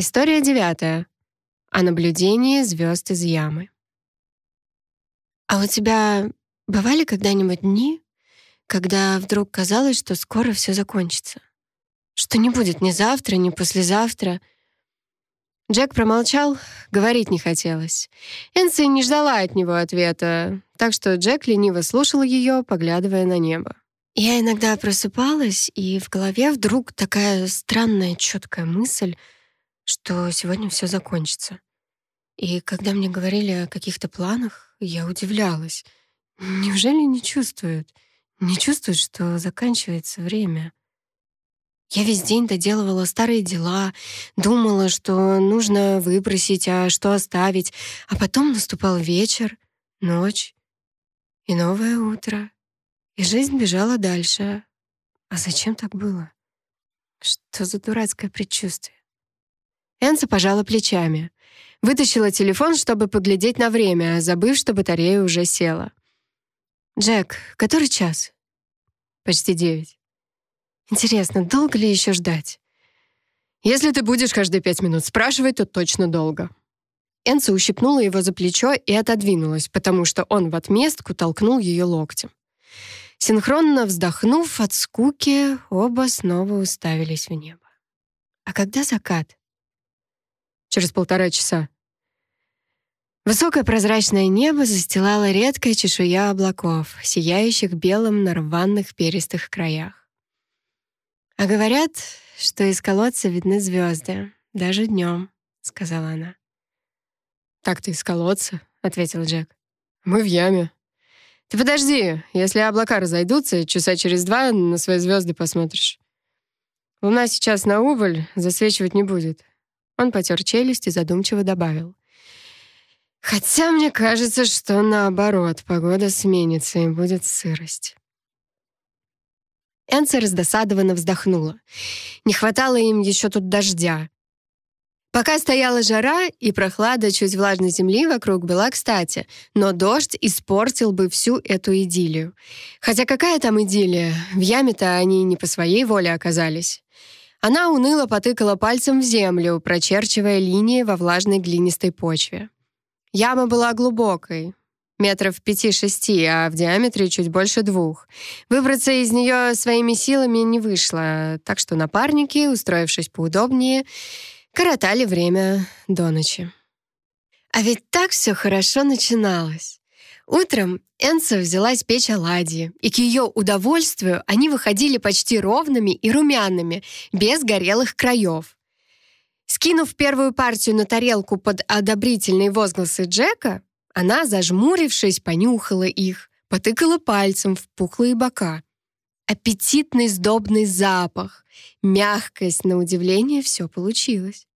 История девятая. О наблюдении звезд из ямы. А у тебя бывали когда-нибудь дни, когда вдруг казалось, что скоро все закончится? Что не будет ни завтра, ни послезавтра. Джек промолчал, говорить не хотелось. Энси не ждала от него ответа, так что Джек лениво слушал ее, поглядывая на небо. Я иногда просыпалась, и в голове вдруг такая странная, четкая мысль — что сегодня все закончится. И когда мне говорили о каких-то планах, я удивлялась. Неужели не чувствуют? Не чувствуют, что заканчивается время? Я весь день доделывала старые дела, думала, что нужно выбросить, а что оставить, а потом наступал вечер, ночь и новое утро. И жизнь бежала дальше. А зачем так было? Что за дурацкое предчувствие? Энса пожала плечами. Вытащила телефон, чтобы поглядеть на время, забыв, что батарея уже села. «Джек, который час?» «Почти девять». «Интересно, долго ли еще ждать?» «Если ты будешь каждые пять минут спрашивать, то точно долго». Энса ущипнула его за плечо и отодвинулась, потому что он в отместку толкнул ее локтем. Синхронно вздохнув от скуки, оба снова уставились в небо. «А когда закат?» Через полтора часа. Высокое прозрачное небо застилало редкая чешуя облаков, сияющих белым на рваных перистых краях. «А говорят, что из колодца видны звезды, даже днем», — сказала она. «Так ты из колодца», — ответил Джек. «Мы в яме». «Ты подожди, если облака разойдутся, часа через два на свои звезды посмотришь. Луна сейчас на убыль, засвечивать не будет. Он потер челюсть и задумчиво добавил. «Хотя мне кажется, что наоборот, погода сменится и будет сырость». Энса раздосадованно вздохнула. Не хватало им еще тут дождя. Пока стояла жара, и прохлада чуть влажной земли вокруг была кстати, но дождь испортил бы всю эту идиллию. Хотя какая там идиллия? В яме-то они не по своей воле оказались. Она уныло потыкала пальцем в землю, прочерчивая линии во влажной глинистой почве. Яма была глубокой, метров пяти-шести, а в диаметре чуть больше двух. Выбраться из нее своими силами не вышло, так что напарники, устроившись поудобнее, коротали время до ночи. А ведь так все хорошо начиналось. Утром Энса взялась печь оладьи, и к ее удовольствию они выходили почти ровными и румяными, без горелых краев. Скинув первую партию на тарелку под одобрительные возгласы Джека, она, зажмурившись, понюхала их, потыкала пальцем в пухлые бока. Аппетитный сдобный запах, мягкость, на удивление, все получилось.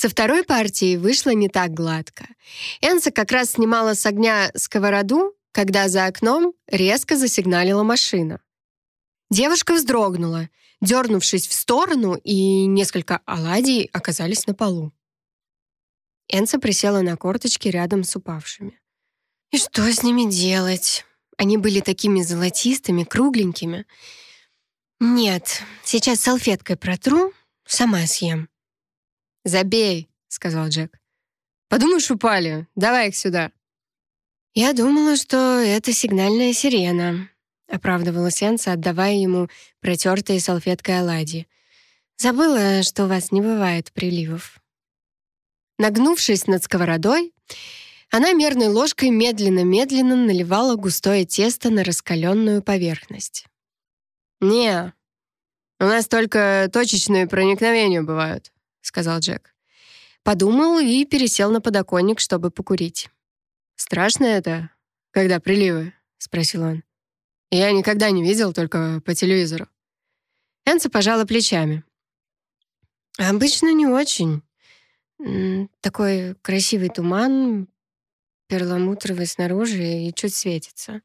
Со второй партией вышло не так гладко. Энса как раз снимала с огня сковороду, когда за окном резко засигналила машина. Девушка вздрогнула, дернувшись в сторону, и несколько оладий оказались на полу. Энса присела на корточки рядом с упавшими. И что с ними делать? Они были такими золотистыми, кругленькими. Нет, сейчас салфеткой протру, сама съем. «Забей», — сказал Джек. «Подумаешь, упали. Давай их сюда». «Я думала, что это сигнальная сирена», — оправдывалась Энса, отдавая ему протертые салфеткой оладьи. «Забыла, что у вас не бывает приливов». Нагнувшись над сковородой, она мерной ложкой медленно-медленно наливала густое тесто на раскаленную поверхность. «Не, у нас только точечные проникновения бывают», сказал Джек. Подумал и пересел на подоконник, чтобы покурить. «Страшно это, когда приливы?» — спросил он. «Я никогда не видел, только по телевизору». Энса пожала плечами. «Обычно не очень. Такой красивый туман, перламутровый снаружи и чуть светится.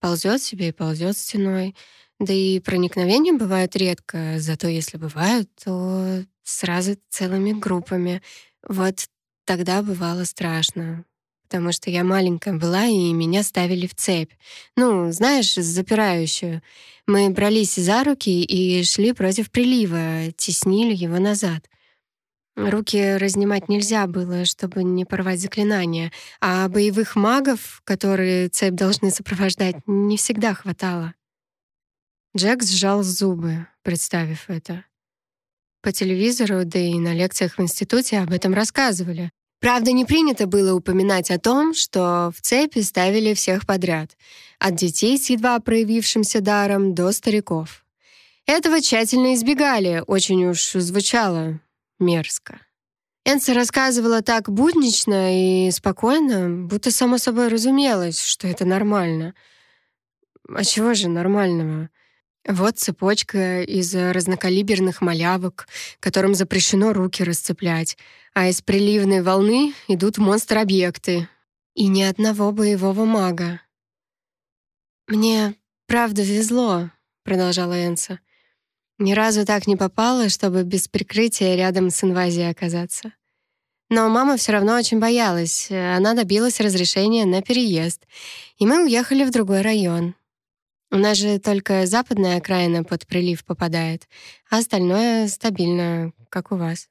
Ползет себе и ползет стеной. Да и проникновения бывают редко, зато если бывают, то сразу целыми группами. Вот тогда бывало страшно, потому что я маленькая была, и меня ставили в цепь. Ну, знаешь, запирающую. Мы брались за руки и шли против прилива, теснили его назад. Руки разнимать нельзя было, чтобы не порвать заклинания, а боевых магов, которые цепь должны сопровождать, не всегда хватало. Джек сжал зубы, представив это. По телевизору, да и на лекциях в институте об этом рассказывали. Правда, не принято было упоминать о том, что в цепи ставили всех подряд, от детей с едва проявившимся даром до стариков. Этого тщательно избегали, очень уж звучало мерзко. Энса рассказывала так буднично и спокойно, будто само собой разумелось, что это нормально. А чего же нормального? Вот цепочка из разнокалиберных малявок, которым запрещено руки расцеплять, а из приливной волны идут монстр-объекты. И ни одного боевого мага. «Мне правда везло», — продолжала Энса. Ни разу так не попала, чтобы без прикрытия рядом с инвазией оказаться. Но мама все равно очень боялась. Она добилась разрешения на переезд, и мы уехали в другой район. У нас же только западная окраина под прилив попадает, а остальное стабильно, как у вас.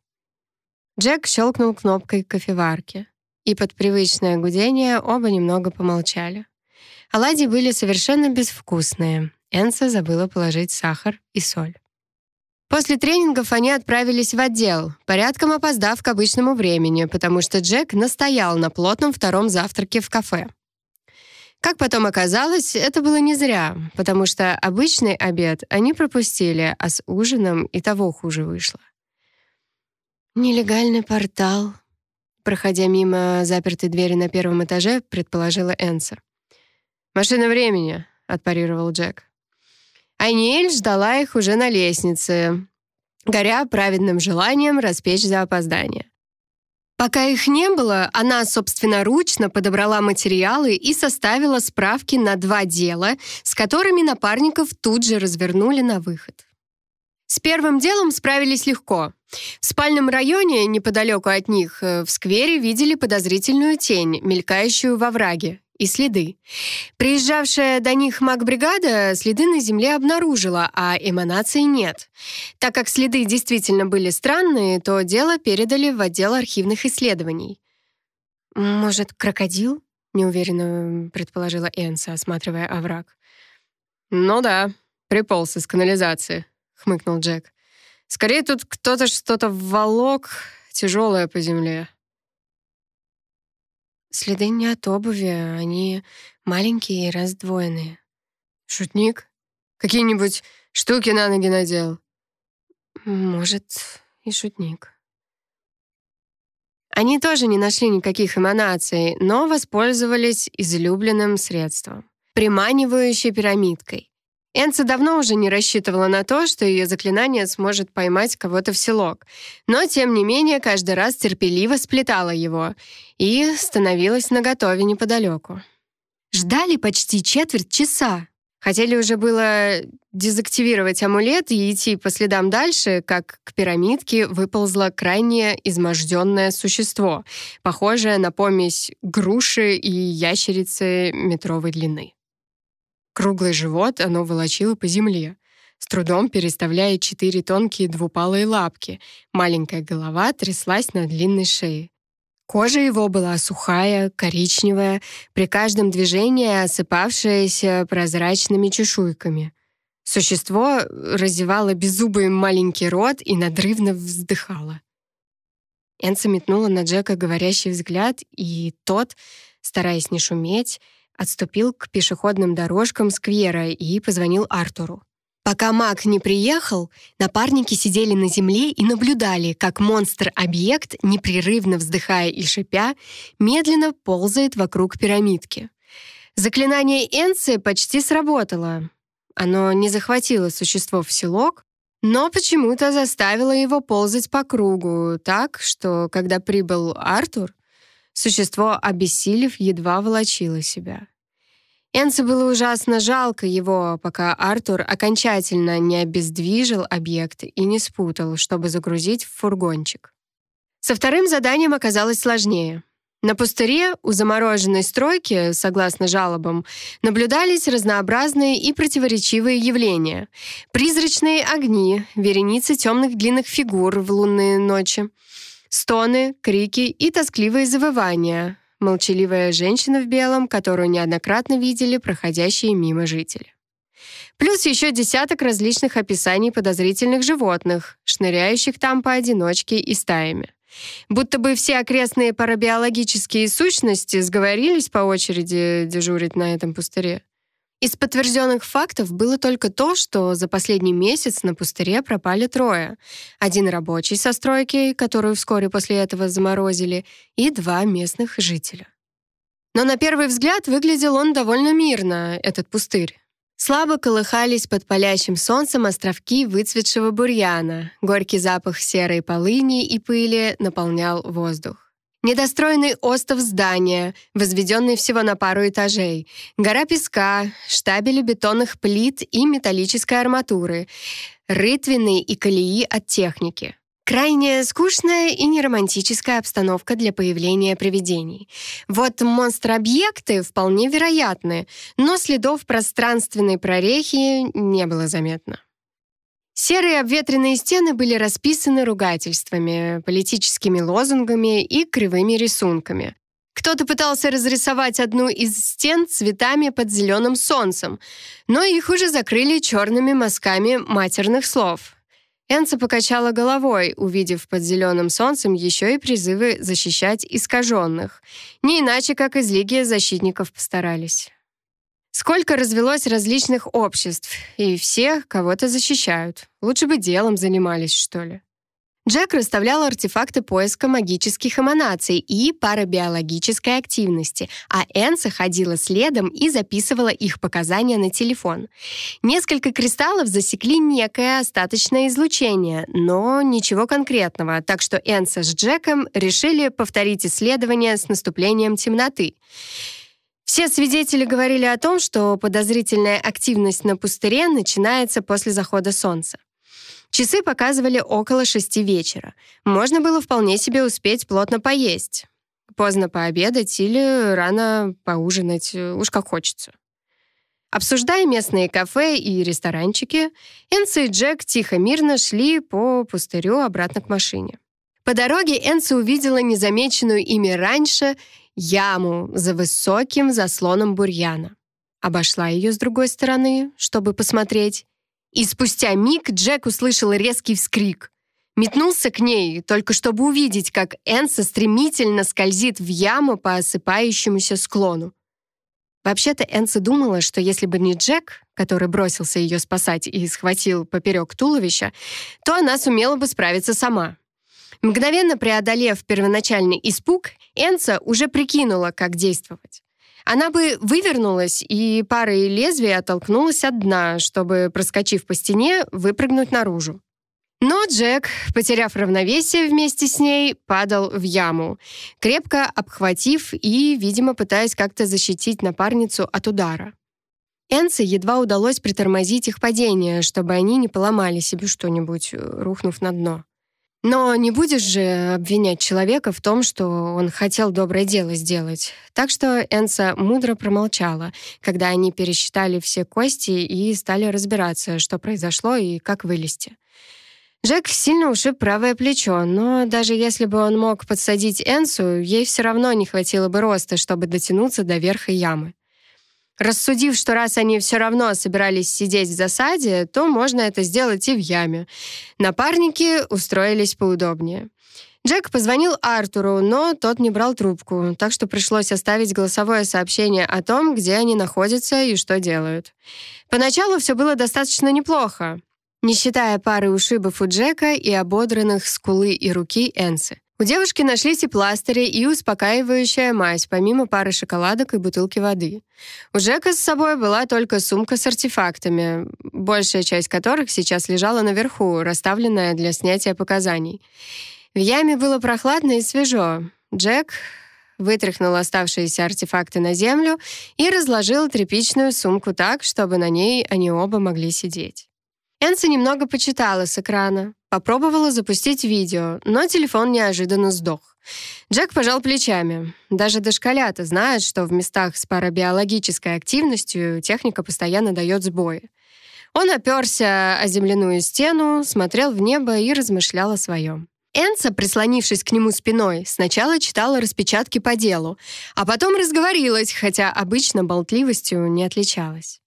Джек щелкнул кнопкой кофеварки, и под привычное гудение оба немного помолчали. Оладьи были совершенно безвкусные. Энса забыла положить сахар и соль. После тренингов они отправились в отдел, порядком опоздав к обычному времени, потому что Джек настоял на плотном втором завтраке в кафе. Как потом оказалось, это было не зря, потому что обычный обед они пропустили, а с ужином и того хуже вышло. «Нелегальный портал», — проходя мимо запертой двери на первом этаже, предположила Энса. «Машина времени», — отпарировал Джек. Айниэль ждала их уже на лестнице, горя праведным желанием распечь за опоздание. Пока их не было, она собственноручно подобрала материалы и составила справки на два дела, с которыми напарников тут же развернули на выход. С первым делом справились легко. В спальном районе, неподалеку от них, э, в сквере видели подозрительную тень, мелькающую во враге, и следы. Приезжавшая до них магбригада следы на земле обнаружила, а эманаций нет. Так как следы действительно были странные, то дело передали в отдел архивных исследований. «Может, крокодил?» — неуверенно предположила Энса, осматривая овраг. «Ну да, приполз из канализации», — хмыкнул Джек. «Скорее тут кто-то что-то волок, тяжелое по земле». Следы не от обуви, они маленькие и раздвоенные. Шутник? Какие-нибудь штуки на ноги надел? Может, и шутник. Они тоже не нашли никаких эманаций, но воспользовались излюбленным средством — приманивающей пирамидкой. Энца давно уже не рассчитывала на то, что ее заклинание сможет поймать кого-то в селок, но, тем не менее, каждый раз терпеливо сплетала его и становилась наготове неподалеку. Ждали почти четверть часа. Хотели уже было дезактивировать амулет и идти по следам дальше, как к пирамидке выползло крайне изможденное существо, похожее на помесь груши и ящерицы метровой длины. Круглый живот оно волочило по земле, с трудом переставляя четыре тонкие двупалые лапки. Маленькая голова тряслась на длинной шее. Кожа его была сухая, коричневая, при каждом движении осыпавшаяся прозрачными чешуйками. Существо разевало беззубый маленький рот и надрывно вздыхало. Энса метнула на Джека говорящий взгляд, и тот, стараясь не шуметь, отступил к пешеходным дорожкам сквера и позвонил Артуру. Пока маг не приехал, напарники сидели на земле и наблюдали, как монстр-объект, непрерывно вздыхая и шипя, медленно ползает вокруг пирамидки. Заклинание Энцы почти сработало. Оно не захватило существо в селок, но почему-то заставило его ползать по кругу, так, что, когда прибыл Артур, Существо, обессилев, едва волочило себя. Энце было ужасно жалко его, пока Артур окончательно не обездвижил объект и не спутал, чтобы загрузить в фургончик. Со вторым заданием оказалось сложнее. На пустыре у замороженной стройки, согласно жалобам, наблюдались разнообразные и противоречивые явления. Призрачные огни, вереницы темных длинных фигур в лунные ночи — Стоны, крики и тоскливые завывания. Молчаливая женщина в белом, которую неоднократно видели проходящие мимо жители. Плюс еще десяток различных описаний подозрительных животных, шныряющих там поодиночке и стаями. Будто бы все окрестные парабиологические сущности сговорились по очереди дежурить на этом пустыре. Из подтвержденных фактов было только то, что за последний месяц на пустыре пропали трое. Один рабочий со стройки, которую вскоре после этого заморозили, и два местных жителя. Но на первый взгляд выглядел он довольно мирно, этот пустырь. Слабо колыхались под палящим солнцем островки выцветшего бурьяна. Горький запах серой полыни и пыли наполнял воздух. Недостроенный остов здания, возведенный всего на пару этажей, гора песка, штабели бетонных плит и металлической арматуры, рытвины и колеи от техники. Крайне скучная и неромантическая обстановка для появления привидений. Вот монстр-объекты вполне вероятны, но следов пространственной прорехи не было заметно. Серые обветренные стены были расписаны ругательствами, политическими лозунгами и кривыми рисунками. Кто-то пытался разрисовать одну из стен цветами под зеленым солнцем, но их уже закрыли черными мазками матерных слов. Энца покачала головой, увидев под зеленым солнцем еще и призывы защищать искаженных. Не иначе, как из Лиги защитников постарались. Сколько развелось различных обществ, и все кого-то защищают. Лучше бы делом занимались, что ли. Джек расставлял артефакты поиска магических эманаций и парабиологической активности, а Энса ходила следом и записывала их показания на телефон. Несколько кристаллов засекли некое остаточное излучение, но ничего конкретного, так что Энса с Джеком решили повторить исследование с наступлением темноты. Все свидетели говорили о том, что подозрительная активность на пустыре начинается после захода солнца. Часы показывали около шести вечера. Можно было вполне себе успеть плотно поесть. Поздно пообедать или рано поужинать, уж как хочется. Обсуждая местные кафе и ресторанчики, Энси и Джек тихо-мирно шли по пустырю обратно к машине. По дороге Энси увидела незамеченную ими раньше яму за высоким заслоном бурьяна. Обошла ее с другой стороны, чтобы посмотреть, и спустя миг Джек услышал резкий вскрик. Метнулся к ней, только чтобы увидеть, как Энса стремительно скользит в яму по осыпающемуся склону. Вообще-то Энса думала, что если бы не Джек, который бросился ее спасать и схватил поперек туловища, то она сумела бы справиться сама. Мгновенно преодолев первоначальный испуг, Энса уже прикинула, как действовать. Она бы вывернулась и парой лезвий оттолкнулась от дна, чтобы, проскочив по стене, выпрыгнуть наружу. Но Джек, потеряв равновесие вместе с ней, падал в яму, крепко обхватив и, видимо, пытаясь как-то защитить напарницу от удара. Энце едва удалось притормозить их падение, чтобы они не поломали себе что-нибудь, рухнув на дно. Но не будешь же обвинять человека в том, что он хотел доброе дело сделать. Так что Энса мудро промолчала, когда они пересчитали все кости и стали разбираться, что произошло и как вылезти. Джек сильно ушиб правое плечо, но даже если бы он мог подсадить Энсу, ей все равно не хватило бы роста, чтобы дотянуться до верха ямы. Рассудив, что раз они все равно собирались сидеть в засаде, то можно это сделать и в яме. Напарники устроились поудобнее. Джек позвонил Артуру, но тот не брал трубку, так что пришлось оставить голосовое сообщение о том, где они находятся и что делают. Поначалу все было достаточно неплохо, не считая пары ушибов у Джека и ободранных скулы и руки Энсы. У девушки нашлись и пластыри, и успокаивающая мазь, помимо пары шоколадок и бутылки воды. У Джека с собой была только сумка с артефактами, большая часть которых сейчас лежала наверху, расставленная для снятия показаний. В яме было прохладно и свежо. Джек вытряхнул оставшиеся артефакты на землю и разложил тряпичную сумку так, чтобы на ней они оба могли сидеть. Энси немного почитала с экрана, попробовала запустить видео, но телефон неожиданно сдох. Джек пожал плечами. Даже дошколята знают, что в местах с парабиологической активностью техника постоянно дает сбои. Он оперся о земляную стену, смотрел в небо и размышлял о своем. Энса, прислонившись к нему спиной, сначала читала распечатки по делу, а потом разговорилась, хотя обычно болтливостью не отличалась.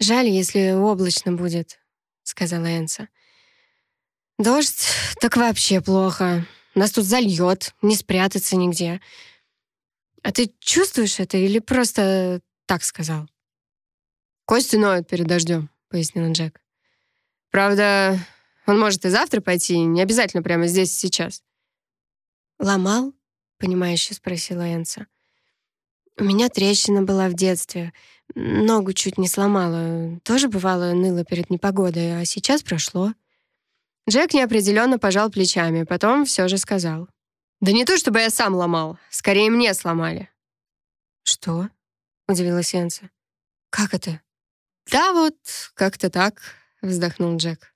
«Жаль, если облачно будет», — сказала Энса. «Дождь так вообще плохо. Нас тут зальет, не спрятаться нигде. А ты чувствуешь это или просто так сказал?» «Кости ноют перед дождем», — пояснил Джек. «Правда, он может и завтра пойти, не обязательно прямо здесь и сейчас». «Ломал?» — понимающе спросила Энса. «У меня трещина была в детстве. Ногу чуть не сломала. Тоже бывало ныло перед непогодой, а сейчас прошло». Джек неопределенно пожал плечами, потом все же сказал. «Да не то, чтобы я сам ломал. Скорее, мне сломали». «Что?» — удивилась Энса. «Как это?» «Да вот, как-то так», — вздохнул Джек.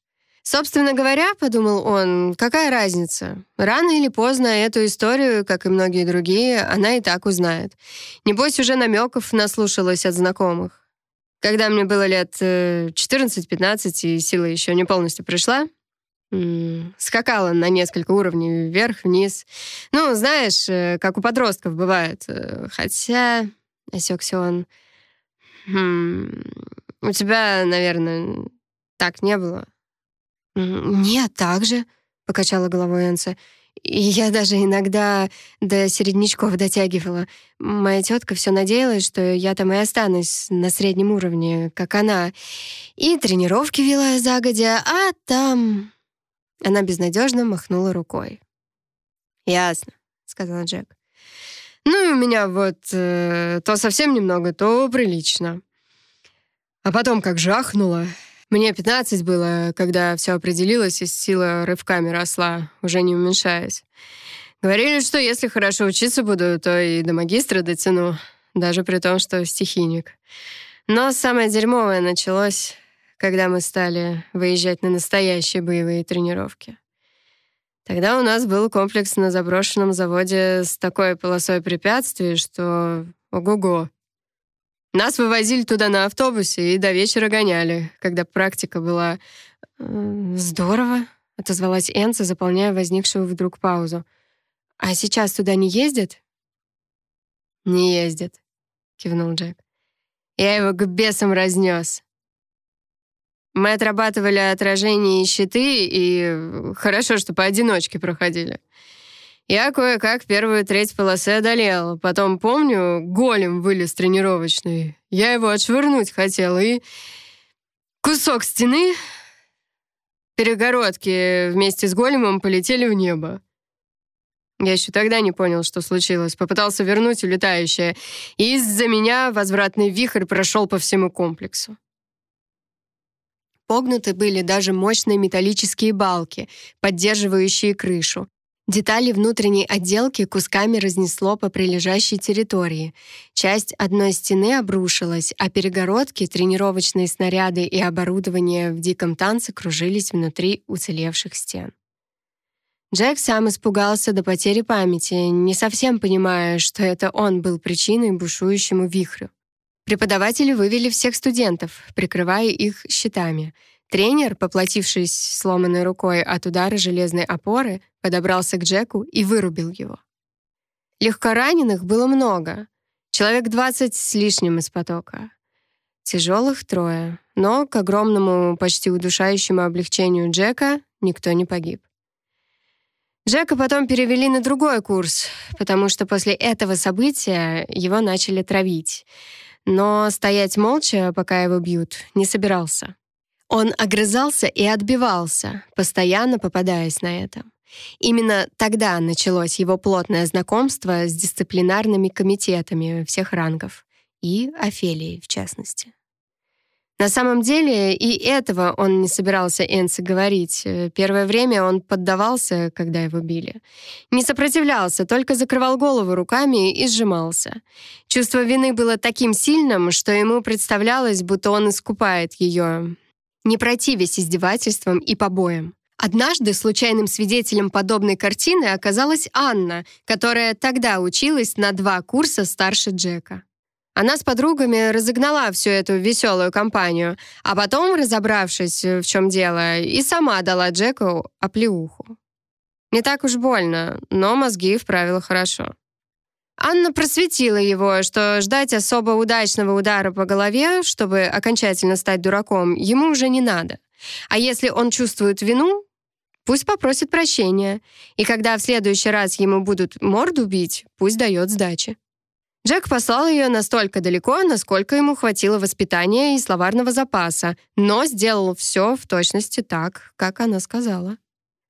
Собственно говоря, подумал он, какая разница? Рано или поздно эту историю, как и многие другие, она и так узнает. Небось, уже намеков наслушалась от знакомых. Когда мне было лет 14-15, э, и сила еще не полностью пришла, скакала на несколько уровней вверх-вниз. Ну, знаешь, э, как у подростков бывает. Э, хотя, осекся он, хм, у тебя, наверное, так не было. «Нет, так же», — покачала головой Энса. «Я даже иногда до середнячков дотягивала. Моя тетка все надеялась, что я там и останусь на среднем уровне, как она. И тренировки вела загодя, а там...» Она безнадежно махнула рукой. «Ясно», — сказал Джек. «Ну и у меня вот э, то совсем немного, то прилично. А потом как жахнуло, мне 15 было, когда все определилось, и сила рывками росла, уже не уменьшаясь. Говорили, что если хорошо учиться буду, то и до магистра дотяну, даже при том, что стихийник. Но самое дерьмовое началось, когда мы стали выезжать на настоящие боевые тренировки. Тогда у нас был комплекс на заброшенном заводе с такой полосой препятствий, что ого-го. Нас вывозили туда на автобусе и до вечера гоняли, когда практика была... «Здорово», — отозвалась Энса, заполняя возникшую вдруг паузу. «А сейчас туда не ездят?» «Не ездят», — кивнул Джек. «Я его к бесам разнес. Мы отрабатывали отражение и щиты, и хорошо, что поодиночке проходили. Я кое-как первую треть полосы одолел. Потом, помню, голем вылез тренировочный. Я его отшвырнуть хотел, и... Кусок стены, перегородки вместе с големом полетели в небо. Я еще тогда не понял, что случилось. Попытался вернуть улетающее. И из-за меня возвратный вихрь прошел по всему комплексу. Погнуты были даже мощные металлические балки, поддерживающие крышу. Детали внутренней отделки кусками разнесло по прилежащей территории. Часть одной стены обрушилась, а перегородки, тренировочные снаряды и оборудование в диком танце кружились внутри уцелевших стен. Джек сам испугался до потери памяти, не совсем понимая, что это он был причиной бушующему вихрю. Преподаватели вывели всех студентов, прикрывая их щитами — Тренер, поплатившись сломанной рукой от удара железной опоры, подобрался к Джеку и вырубил его. Легкораненых было много, человек 20 с лишним из потока. Тяжелых трое, но к огромному, почти удушающему облегчению Джека никто не погиб. Джека потом перевели на другой курс, потому что после этого события его начали травить. Но стоять молча, пока его бьют, не собирался. Он огрызался и отбивался, постоянно попадаясь на это. Именно тогда началось его плотное знакомство с дисциплинарными комитетами всех рангов и Офелией в частности. На самом деле и этого он не собирался Энси говорить. Первое время он поддавался, когда его били. Не сопротивлялся, только закрывал голову руками и сжимался. Чувство вины было таким сильным, что ему представлялось, будто он искупает ее, не противясь издевательствам и побоям. Однажды случайным свидетелем подобной картины оказалась Анна, которая тогда училась на два курса старше Джека. Она с подругами разогнала всю эту веселую компанию, а потом, разобравшись, в чем дело, и сама дала Джеку оплеуху. Не так уж больно, но мозги вправила хорошо. Анна просветила его, что ждать особо удачного удара по голове, чтобы окончательно стать дураком, ему уже не надо. А если он чувствует вину, пусть попросит прощения. И когда в следующий раз ему будут морду бить, пусть дает сдачи. Джек послал ее настолько далеко, насколько ему хватило воспитания и словарного запаса, но сделал все в точности так, как она сказала.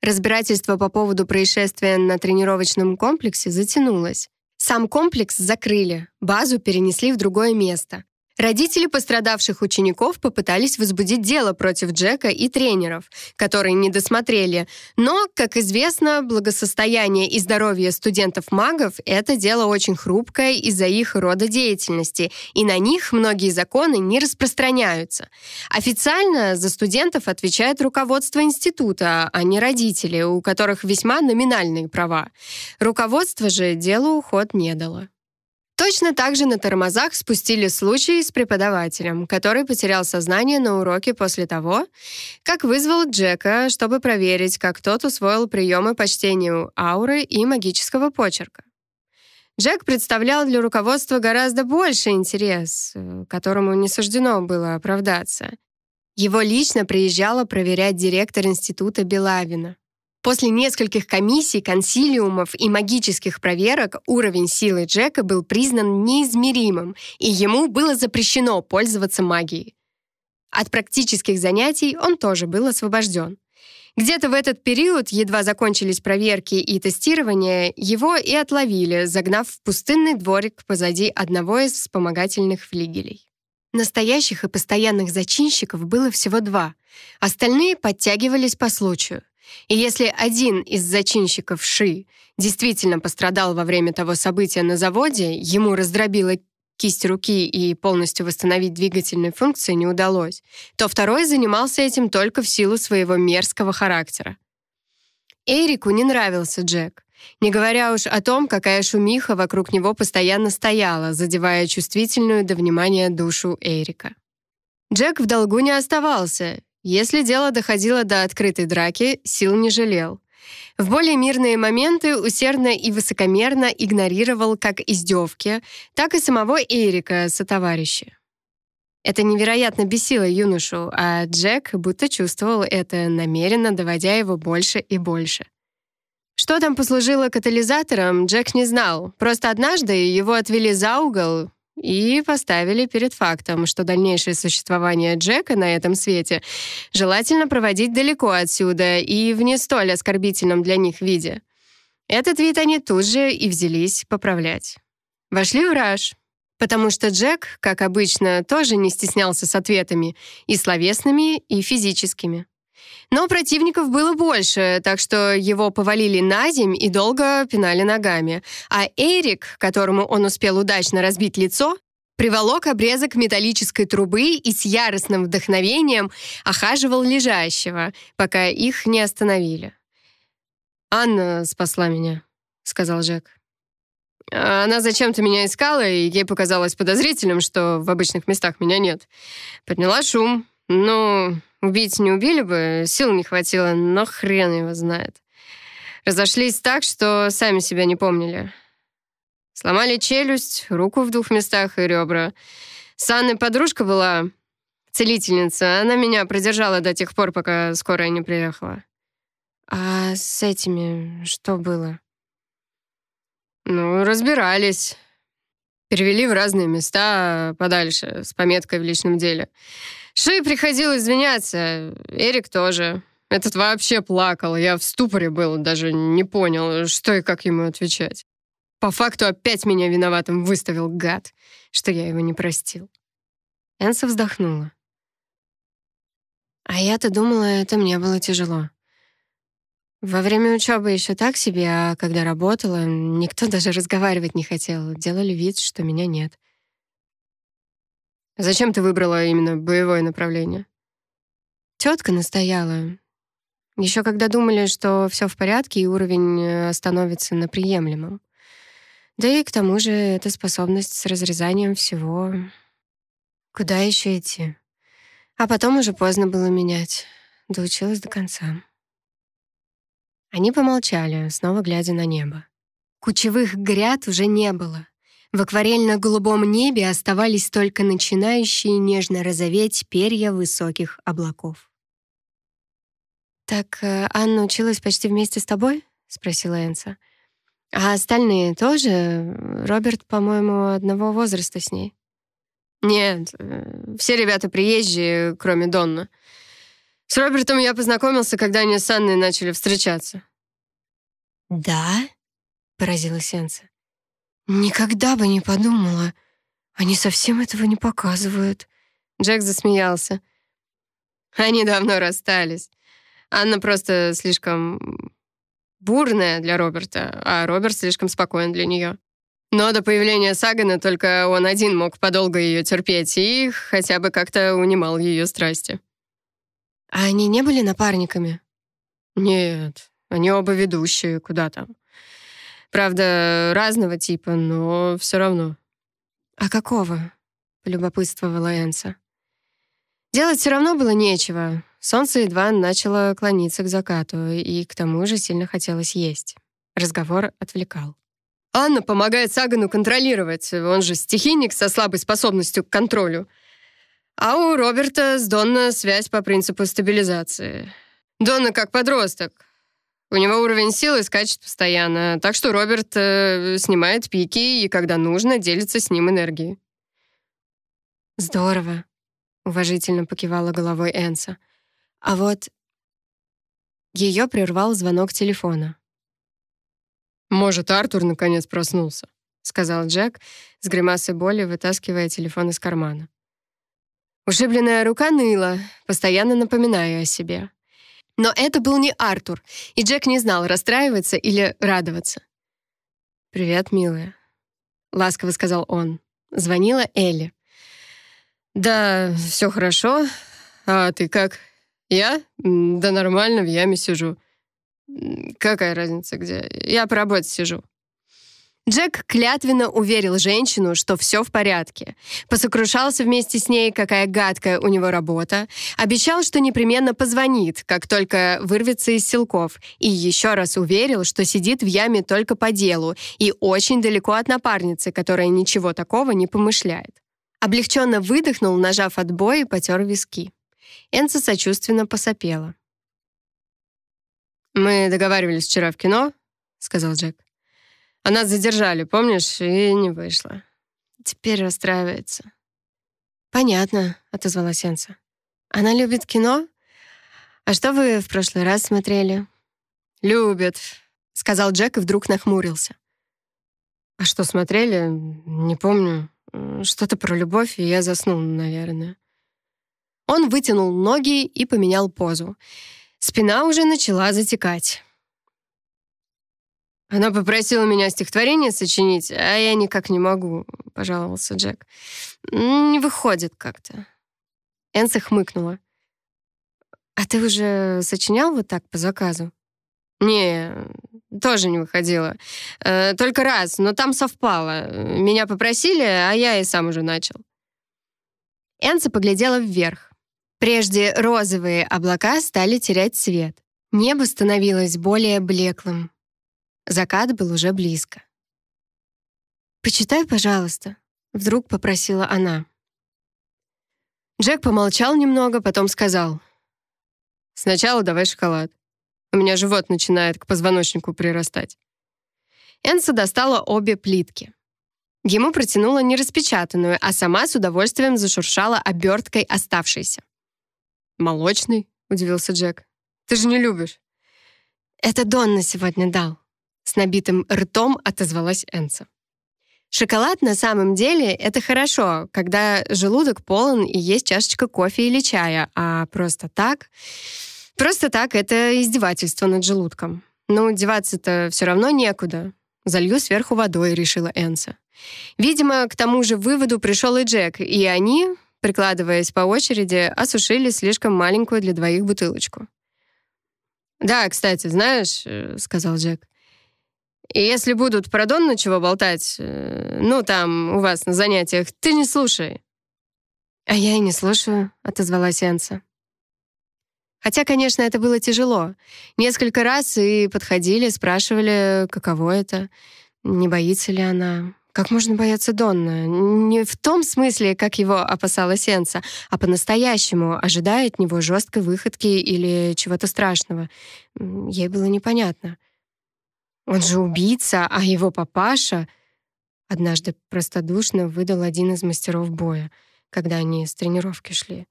Разбирательство по поводу происшествия на тренировочном комплексе затянулось. Сам комплекс закрыли, базу перенесли в другое место. Родители пострадавших учеников попытались возбудить дело против Джека и тренеров, которые не досмотрели. Но, как известно, благосостояние и здоровье студентов-магов — это дело очень хрупкое из-за их рода деятельности, и на них многие законы не распространяются. Официально за студентов отвечает руководство института, а не родители, у которых весьма номинальные права. Руководство же делу уход не дало. Точно так же на тормозах спустили случай с преподавателем, который потерял сознание на уроке после того, как вызвал Джека, чтобы проверить, как тот усвоил приемы по чтению ауры и магического почерка. Джек представлял для руководства гораздо больше интерес, которому не суждено было оправдаться. Его лично приезжала проверять директор института Белавина. После нескольких комиссий, консилиумов и магических проверок уровень силы Джека был признан неизмеримым, и ему было запрещено пользоваться магией. От практических занятий он тоже был освобожден. Где-то в этот период, едва закончились проверки и тестирование, его и отловили, загнав в пустынный дворик позади одного из вспомогательных флигелей. Настоящих и постоянных зачинщиков было всего два. Остальные подтягивались по случаю. И если один из зачинщиков Ши действительно пострадал во время того события на заводе, ему раздробило кисть руки и полностью восстановить двигательные функции не удалось, то второй занимался этим только в силу своего мерзкого характера. Эрику не нравился Джек, не говоря уж о том, какая шумиха вокруг него постоянно стояла, задевая чувствительную до внимания душу Эрика. Джек в долгу не оставался, если дело доходило до открытой драки, сил не жалел. В более мирные моменты усердно и высокомерно игнорировал как издевки, так и самого Эрика, сотоварища. Это невероятно бесило юношу, а Джек будто чувствовал это, намеренно доводя его больше и больше. Что там послужило катализатором, Джек не знал. Просто однажды его отвели за угол, и поставили перед фактом, что дальнейшее существование Джека на этом свете желательно проводить далеко отсюда и в не столь оскорбительном для них виде. Этот вид они тут же и взялись поправлять. Вошли в раж, потому что Джек, как обычно, тоже не стеснялся с ответами, и словесными, и физическими. Но противников было больше, так что его повалили на земь и долго пинали ногами. А Эрик, которому он успел удачно разбить лицо, приволок обрезок металлической трубы и с яростным вдохновением охаживал лежащего, пока их не остановили. «Анна спасла меня», — сказал Джек. Она зачем-то меня искала, и ей показалось подозрительным, что в обычных местах меня нет. Подняла шум. Ну, Убить не убили бы, сил не хватило, но хрен его знает. Разошлись так, что сами себя не помнили. Сломали челюсть, руку в двух местах и ребра. С Анной подружка была целительница. Она меня продержала до тех пор, пока скорая не приехала. А с этими что было? Ну, разбирались. Перевели в разные места подальше, с пометкой в личном деле. Ши приходил извиняться, Эрик тоже. Этот вообще плакал, я в ступоре был, даже не понял, что и как ему отвечать. По факту опять меня виноватым выставил гад, что я его не простил. Энса вздохнула. А я-то думала, это мне было тяжело. Во время учебы еще так себе, а когда работала, никто даже разговаривать не хотел. Делали вид, что меня нет. Зачем ты выбрала именно боевое направление? Тетка настояла. Еще когда думали, что все в порядке и уровень э, становится на приемлемом. Да и к тому же это способность с разрезанием всего. Куда еще идти? А потом уже поздно было менять. Доучилась до конца. Они помолчали, снова глядя на небо. Кучевых гряд уже не было. В акварельно-голубом небе оставались только начинающие нежно розоветь перья высоких облаков. «Так э, Анна училась почти вместе с тобой?» — спросила Энса. «А остальные тоже? Роберт, по-моему, одного возраста с ней». «Нет, э, все ребята приезжие, кроме Донна. С Робертом я познакомился, когда они с Анной начали встречаться». «Да?» — поразилась Энса. «Никогда бы не подумала. Они совсем этого не показывают». Джек засмеялся. Они давно расстались. Анна просто слишком бурная для Роберта, а Роберт слишком спокоен для нее. Но до появления Сагана только он один мог подолго ее терпеть и хотя бы как-то унимал ее страсти. А они не были напарниками? Нет, они оба ведущие, куда там. Правда, разного типа, но все равно. А какого? Полюбопытствовала Энса. Делать все равно было нечего. Солнце едва начало клониться к закату, и к тому же сильно хотелось есть. Разговор отвлекал. Анна помогает Сагану контролировать, он же стихийник со слабой способностью к контролю. А у Роберта с Донна связь по принципу стабилизации. Донна как подросток. У него уровень силы скачет постоянно, так что Роберт э, снимает пики и, когда нужно, делится с ним энергией. «Здорово», — уважительно покивала головой Энса. А вот ее прервал звонок телефона. «Может, Артур наконец проснулся», — сказал Джек, с гримасой боли вытаскивая телефон из кармана. Ушибленная рука ныла, постоянно напоминая о себе. Но это был не Артур, и Джек не знал, расстраиваться или радоваться. «Привет, милая», — ласково сказал он. Звонила Элли. «Да, все хорошо. А ты как?» «Я? Да нормально, в яме сижу. Какая разница где? Я по работе сижу. Джек клятвенно уверил женщину, что все в порядке. Посокрушался вместе с ней, какая гадкая у него работа. Обещал, что непременно позвонит, как только вырвется из силков. И еще раз уверил, что сидит в яме только по делу и очень далеко от напарницы, которая ничего такого не помышляет. Облегченно выдохнул, нажав отбой и потер виски. Энца сочувственно посопела. «Мы договаривались вчера в кино», — сказал Джек. «А нас задержали, помнишь, и не вышло. Теперь расстраивается». «Понятно», — отозвалась Энса. «Она любит кино? А что вы в прошлый раз смотрели?» «Любит», — сказал Джек и вдруг нахмурился. «А что смотрели? Не помню. Что-то про любовь, и я заснул, наверное». Он вытянул ноги и поменял позу. Спина уже начала затекать. «Она попросила меня стихотворение сочинить, а я никак не могу», — пожаловался Джек. «Не выходит как-то». Энса хмыкнула. «А ты уже сочинял вот так по заказу?» «Не, тоже не выходило. Э, только раз, но там совпало. Меня попросили, а я и сам уже начал». Энса поглядела вверх. Прежде розовые облака стали терять цвет. Небо становилось более блеклым. Закат был уже близко. «Почитай, пожалуйста», — вдруг попросила она. Джек помолчал немного, потом сказал. «Сначала давай шоколад. У меня живот начинает к позвоночнику прирастать». Энса достала обе плитки. Ему протянула нераспечатанную, а сама с удовольствием зашуршала оберткой оставшейся. «Молочный?» — удивился Джек. «Ты же не любишь». «Это Донна сегодня дал», — с набитым ртом отозвалась Энса. Шоколад на самом деле это хорошо, когда желудок полон и есть чашечка кофе или чая, а просто так... Просто так это издевательство над желудком. Ну, деваться-то все равно некуда. Залью сверху водой, решила Энса. Видимо, к тому же выводу пришел и Джек, и они, прикладываясь по очереди, осушили слишком маленькую для двоих бутылочку. «Да, кстати, знаешь», — сказал Джек, «если будут про Донну чего болтать, э, ну, там, у вас на занятиях, ты не слушай». «А я и не слушаю», — отозвалась Энса. Хотя, конечно, это было тяжело. Несколько раз и подходили, спрашивали, каково это, не боится ли она. Как можно бояться Донна? Не в том смысле, как его опасалась Энса, а по-настоящему, ожидая от него жесткой выходки или чего-то страшного. Ей было непонятно. Он же убийца, а его папаша... Однажды простодушно выдал один из мастеров боя, когда они с тренировки шли.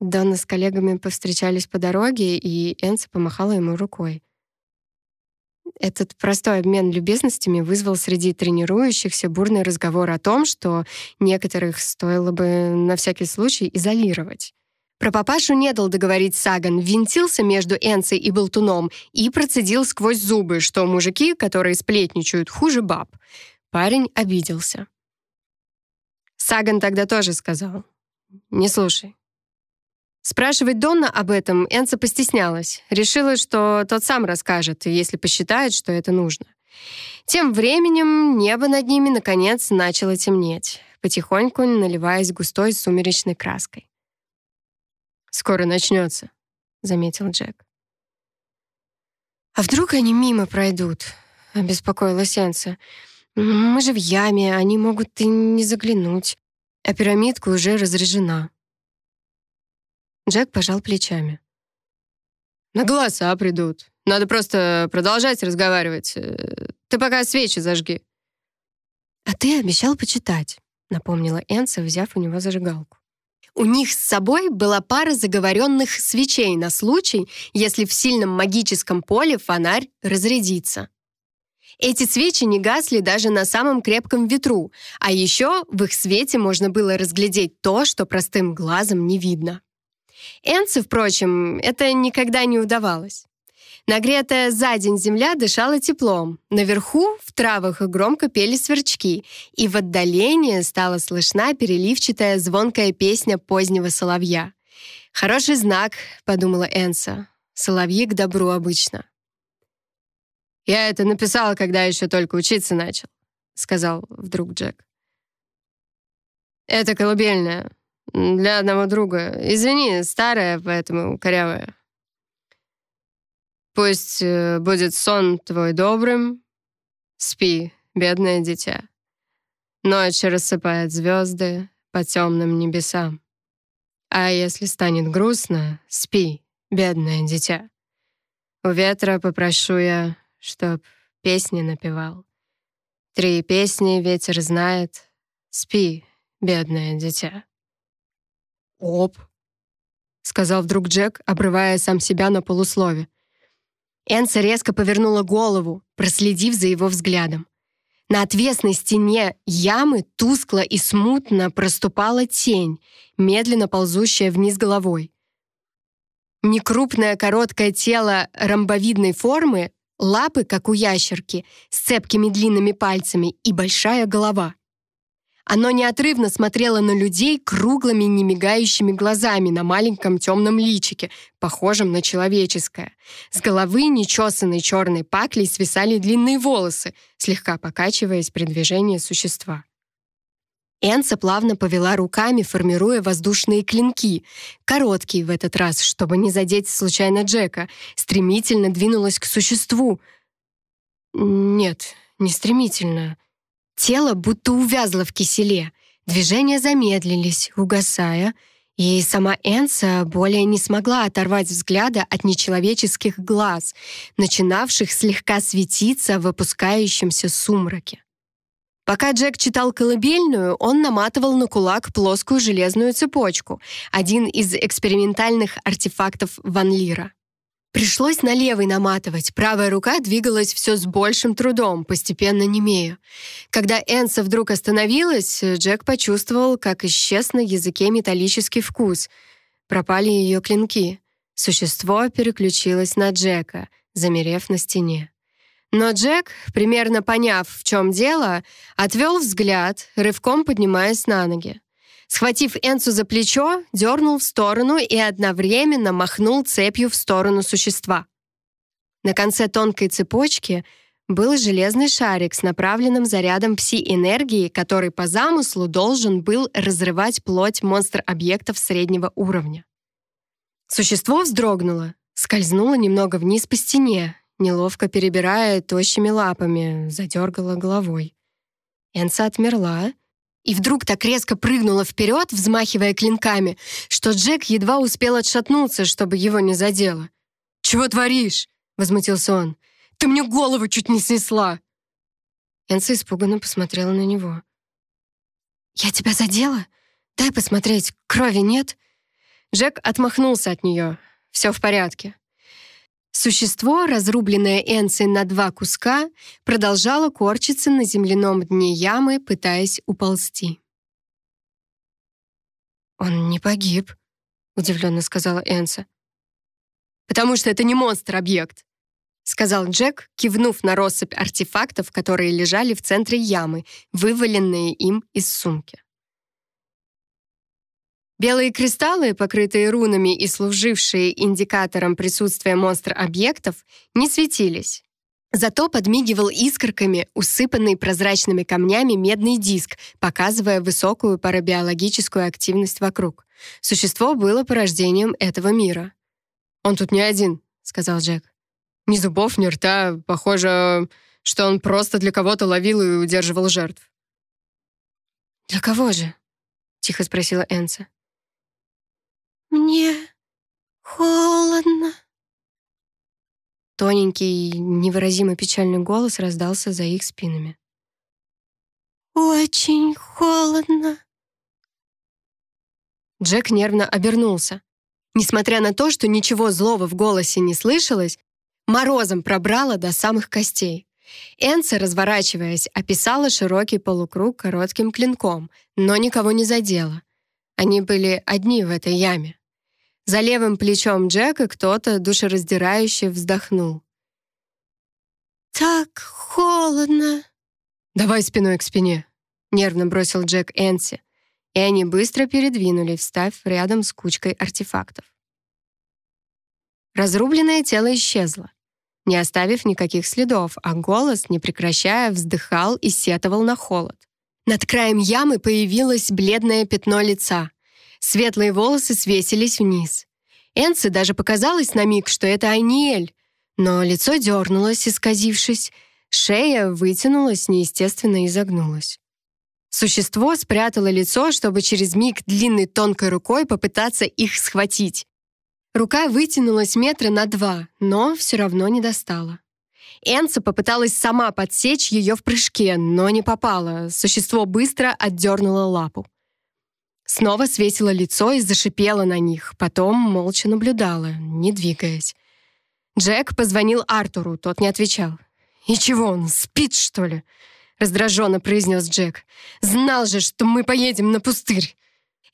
Донна с коллегами повстречались по дороге, и Энса помахала ему рукой. Этот простой обмен любезностями вызвал среди тренирующихся бурный разговор о том, что некоторых стоило бы на всякий случай изолировать. Про папашу не дал договорить Саган, винтился между Энцей и Болтуном и процедил сквозь зубы, что мужики, которые сплетничают, хуже баб. Парень обиделся. Саган тогда тоже сказал, «Не слушай, Спрашивать Донна об этом Энса постеснялась. Решила, что тот сам расскажет, если посчитает, что это нужно. Тем временем небо над ними, наконец, начало темнеть, потихоньку наливаясь густой сумеречной краской. «Скоро начнется», — заметил Джек. «А вдруг они мимо пройдут?» — обеспокоилась Энса. «Мы же в яме, они могут и не заглянуть, а пирамидка уже разряжена». Джек пожал плечами. «На голоса придут. Надо просто продолжать разговаривать. Э, ты пока свечи зажги». «А ты обещал почитать», — напомнила Энса, взяв у него зажигалку. У них с собой была пара заговоренных свечей на случай, если в сильном магическом поле фонарь разрядится. Эти свечи не гасли даже на самом крепком ветру, а еще в их свете можно было разглядеть то, что простым глазом не видно. Энце, впрочем, это никогда не удавалось. Нагретая за день земля дышала теплом. Наверху в травах громко пели сверчки, и в отдалении стала слышна переливчатая звонкая песня позднего соловья. «Хороший знак», — подумала Энса. «Соловьи к добру обычно». «Я это написала, когда еще только учиться начал», — сказал вдруг Джек. «Это колыбельная. Для одного друга. Извини, старая, поэтому корявая. Пусть э, будет сон твой добрым. Спи, бедное дитя. Ночь рассыпает звезды по темным небесам. А если станет грустно, спи, бедное дитя. У ветра попрошу я, чтоб песни напевал. Три песни ветер знает. Спи, бедное дитя. «Оп», — сказал вдруг Джек, обрывая сам себя на полуслове. Энса резко повернула голову, проследив за его взглядом. На отвесной стене ямы тускло и смутно проступала тень, медленно ползущая вниз головой. Некрупное короткое тело ромбовидной формы, лапы, как у ящерки, с цепкими длинными пальцами и большая голова. Оно неотрывно смотрело на людей круглыми, немигающими глазами на маленьком темном личике, похожем на человеческое. С головы нечесанной черной паклей свисали длинные волосы, слегка покачиваясь при движении существа. Энса плавно повела руками, формируя воздушные клинки. Короткие в этот раз, чтобы не задеть случайно Джека. Стремительно двинулась к существу. Нет, не стремительно. Тело будто увязло в киселе. Движения замедлились, угасая, и сама Энса более не смогла оторвать взгляда от нечеловеческих глаз, начинавших слегка светиться в опускающемся сумраке. Пока Джек читал колыбельную, он наматывал на кулак плоскую железную цепочку, один из экспериментальных артефактов Ван Лира. Пришлось на левый наматывать. Правая рука двигалась все с большим трудом, постепенно немея. Когда Энса вдруг остановилась, Джек почувствовал, как исчез на языке металлический вкус. Пропали ее клинки. Существо переключилось на Джека, замерев на стене. Но Джек, примерно поняв, в чем дело, отвел взгляд, рывком поднимаясь на ноги. Схватив Энсу за плечо, дернул в сторону и одновременно махнул цепью в сторону существа. На конце тонкой цепочки был железный шарик с направленным зарядом пси-энергии, который по замыслу должен был разрывать плоть монстр-объектов среднего уровня. Существо вздрогнуло, скользнуло немного вниз по стене, неловко перебирая тощими лапами, задергала головой. Энса отмерла и вдруг так резко прыгнула вперед, взмахивая клинками, что Джек едва успел отшатнуться, чтобы его не задело. «Чего творишь?» — возмутился он. «Ты мне голову чуть не снесла!» Энса испуганно посмотрела на него. «Я тебя задела? Дай посмотреть, крови нет?» Джек отмахнулся от нее. «Все в порядке». Существо, разрубленное Энси на два куска, продолжало корчиться на земляном дне ямы, пытаясь уползти. «Он не погиб», — удивленно сказала Энса. «Потому что это не монстр-объект», — сказал Джек, кивнув на россыпь артефактов, которые лежали в центре ямы, вываленные им из сумки. Белые кристаллы, покрытые рунами и служившие индикатором присутствия монстр-объектов, не светились. Зато подмигивал искорками, усыпанный прозрачными камнями медный диск, показывая высокую парабиологическую активность вокруг. Существо было порождением этого мира. «Он тут не один», — сказал Джек. «Ни зубов, ни рта. Похоже, что он просто для кого-то ловил и удерживал жертв». «Для кого же?» — тихо спросила Энса. «Мне холодно». Тоненький, невыразимо печальный голос раздался за их спинами. «Очень холодно». Джек нервно обернулся. Несмотря на то, что ничего злого в голосе не слышалось, морозом пробрало до самых костей. Энса, разворачиваясь, описала широкий полукруг коротким клинком, но никого не задела. Они были одни в этой яме. За левым плечом Джека кто-то душераздирающе вздохнул. «Так холодно!» «Давай спиной к спине!» — нервно бросил Джек Энси, и они быстро передвинулись, встав рядом с кучкой артефактов. Разрубленное тело исчезло, не оставив никаких следов, а голос, не прекращая, вздыхал и сетовал на холод. Над краем ямы появилось бледное пятно лица — Светлые волосы свесились вниз. Энце даже показалось на миг, что это Айниэль, но лицо дернулось, исказившись, шея вытянулась, неестественно изогнулась. Существо спрятало лицо, чтобы через миг длинной тонкой рукой попытаться их схватить. Рука вытянулась метра на два, но все равно не достала. Энца попыталась сама подсечь ее в прыжке, но не попала. Существо быстро отдернуло лапу. Снова свесила лицо и зашипела на них, потом молча наблюдала, не двигаясь. Джек позвонил Артуру, тот не отвечал. «И чего он, спит, что ли?» — раздраженно произнес Джек. «Знал же, что мы поедем на пустырь!»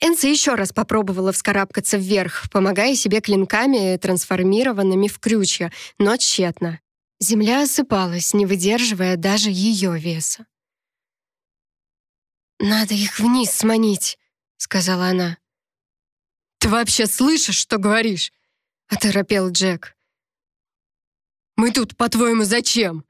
Энса еще раз попробовала вскарабкаться вверх, помогая себе клинками, трансформированными в крючья, но тщетно. Земля осыпалась, не выдерживая даже ее веса. «Надо их вниз сманить», — сказала она. «Ты вообще слышишь, что говоришь?» — оторопел Джек. «Мы тут, по-твоему, зачем?